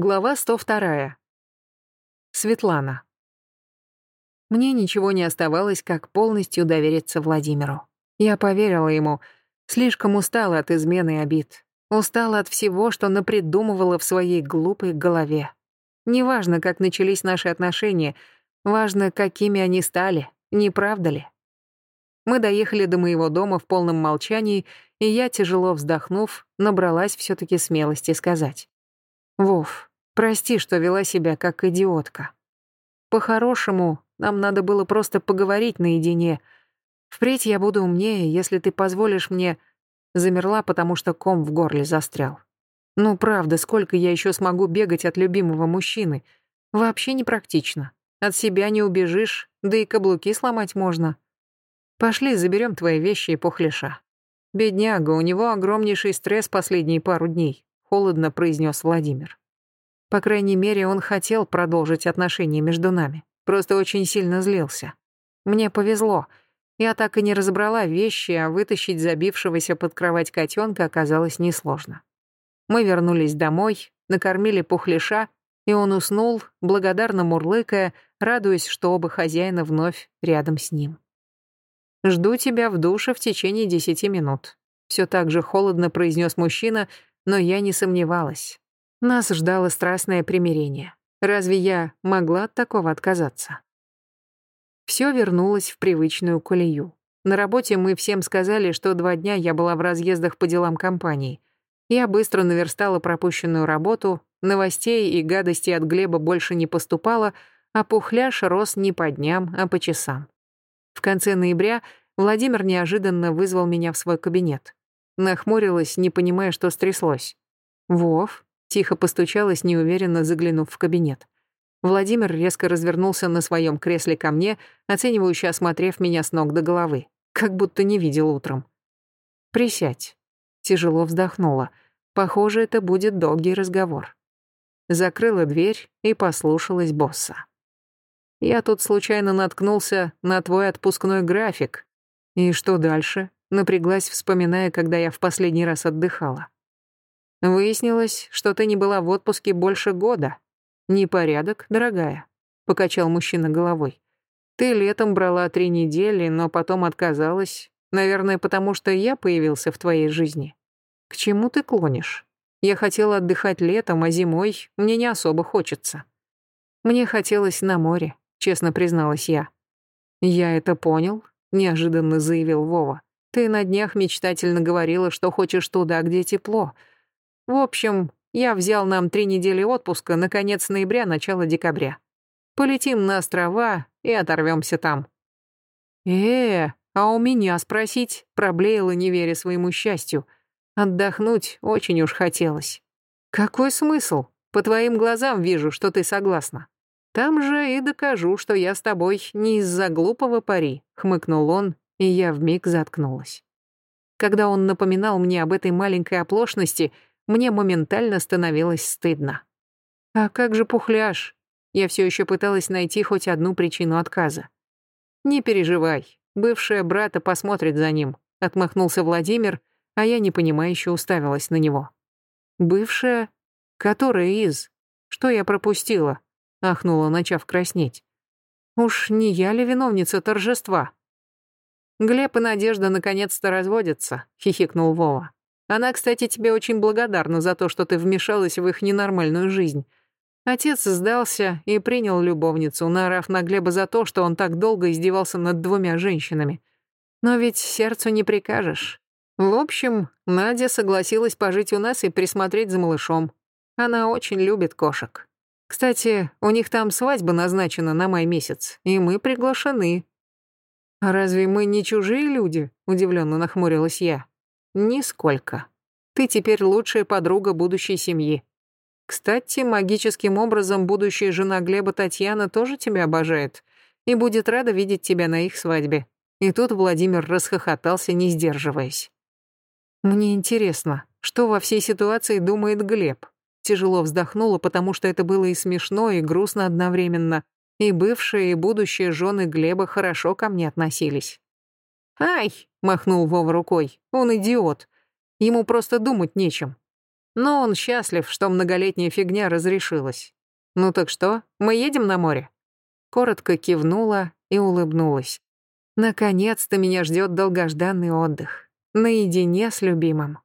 Глава 102. Светлана. Мне ничего не оставалось, как полностью довериться Владимиру. Я поверила ему, слишком устала от измены и обид. Устала от всего, что напридумывала в своей глупой голове. Неважно, как начались наши отношения, важно, какими они стали, не правда ли? Мы доехали до моего дома в полном молчании, и я, тяжело вздохнув, набралась все таки смелости сказать. «Вов, прости, что вела себя как идиотка. По-хорошему, нам надо было просто поговорить наедине. Впредь я буду умнее, если ты позволишь мне...» Замерла, потому что ком в горле застрял. «Ну, правда, сколько я еще смогу бегать от любимого мужчины? Вообще непрактично. От себя не убежишь, да и каблуки сломать можно. Пошли, заберем твои вещи и пухлиша». «Бедняга, у него огромнейший стресс последние пару дней холодно произнес Владимир. По крайней мере, он хотел продолжить отношения между нами, просто очень сильно злился. Мне повезло. Я так и не разобрала вещи, а вытащить забившегося под кровать котенка оказалось несложно. Мы вернулись домой, накормили пухлиша, и он уснул, благодарно мурлыкая, радуясь, что оба хозяина вновь рядом с ним. «Жду тебя в душе в течение десяти минут», — все так же холодно произнес мужчина, но я не сомневалась. Нас ждало страстное примирение. Разве я могла от такого отказаться? Все вернулось в привычную колею. На работе мы всем сказали, что два дня я была в разъездах по делам компании. Я быстро наверстала пропущенную работу, новостей и гадостей от Глеба больше не поступало, а пухляш рос не по дням, а по часам. В конце ноября Владимир неожиданно вызвал меня в свой кабинет. Нахмурилась, не понимая, что стряслось. «Вов?» — тихо постучалась, неуверенно заглянув в кабинет. Владимир резко развернулся на своем кресле ко мне, оценивающе осмотрев меня с ног до головы, как будто не видел утром. «Присядь». Тяжело вздохнула. Похоже, это будет долгий разговор. Закрыла дверь и послушалась босса. «Я тут случайно наткнулся на твой отпускной график. И что дальше?» Напряглась, вспоминая, когда я в последний раз отдыхала. Выяснилось, что ты не была в отпуске больше года. Непорядок, дорогая, покачал мужчина головой. Ты летом брала три недели, но потом отказалась. Наверное, потому что я появился в твоей жизни. К чему ты клонишь? Я хотела отдыхать летом, а зимой мне не особо хочется. Мне хотелось на море, честно призналась я. Я это понял, неожиданно заявил Вова. Ты на днях мечтательно говорила, что хочешь туда, где тепло. В общем, я взял нам три недели отпуска на конец ноября, начало декабря. Полетим на острова и оторвемся там. Э, а у меня спросить, проблеяла, не веря своему счастью. Отдохнуть очень уж хотелось. Какой смысл? По твоим глазам вижу, что ты согласна. Там же и докажу, что я с тобой не из-за глупого пари, хмыкнул он и я вмиг заткнулась. Когда он напоминал мне об этой маленькой оплошности, мне моментально становилось стыдно. А как же пухляж? Я все еще пыталась найти хоть одну причину отказа. «Не переживай, бывшая брата посмотрит за ним», — отмахнулся Владимир, а я непонимающе уставилась на него. «Бывшая? Которая из? Что я пропустила?» — ахнула, начав краснеть. «Уж не я ли виновница торжества?» «Глеб и Надежда наконец-то разводятся», — хихикнул Вова. «Она, кстати, тебе очень благодарна за то, что ты вмешалась в их ненормальную жизнь. Отец сдался и принял любовницу, наорав на Глеба за то, что он так долго издевался над двумя женщинами. Но ведь сердцу не прикажешь. В общем, Надя согласилась пожить у нас и присмотреть за малышом. Она очень любит кошек. Кстати, у них там свадьба назначена на май месяц, и мы приглашены. «А разве мы не чужие люди?» — удивленно нахмурилась я. «Нисколько. Ты теперь лучшая подруга будущей семьи. Кстати, магическим образом будущая жена Глеба Татьяна тоже тебя обожает и будет рада видеть тебя на их свадьбе». И тут Владимир расхохотался, не сдерживаясь. «Мне интересно, что во всей ситуации думает Глеб?» Тяжело вздохнула, потому что это было и смешно, и грустно одновременно, и бывшие, и будущие жены Глеба хорошо ко мне относились. «Ай!» — махнул Вова рукой. «Он идиот. Ему просто думать нечем. Но он счастлив, что многолетняя фигня разрешилась. Ну так что, мы едем на море? Коротко кивнула и улыбнулась. Наконец-то меня ждет долгожданный отдых. Наедине с любимым.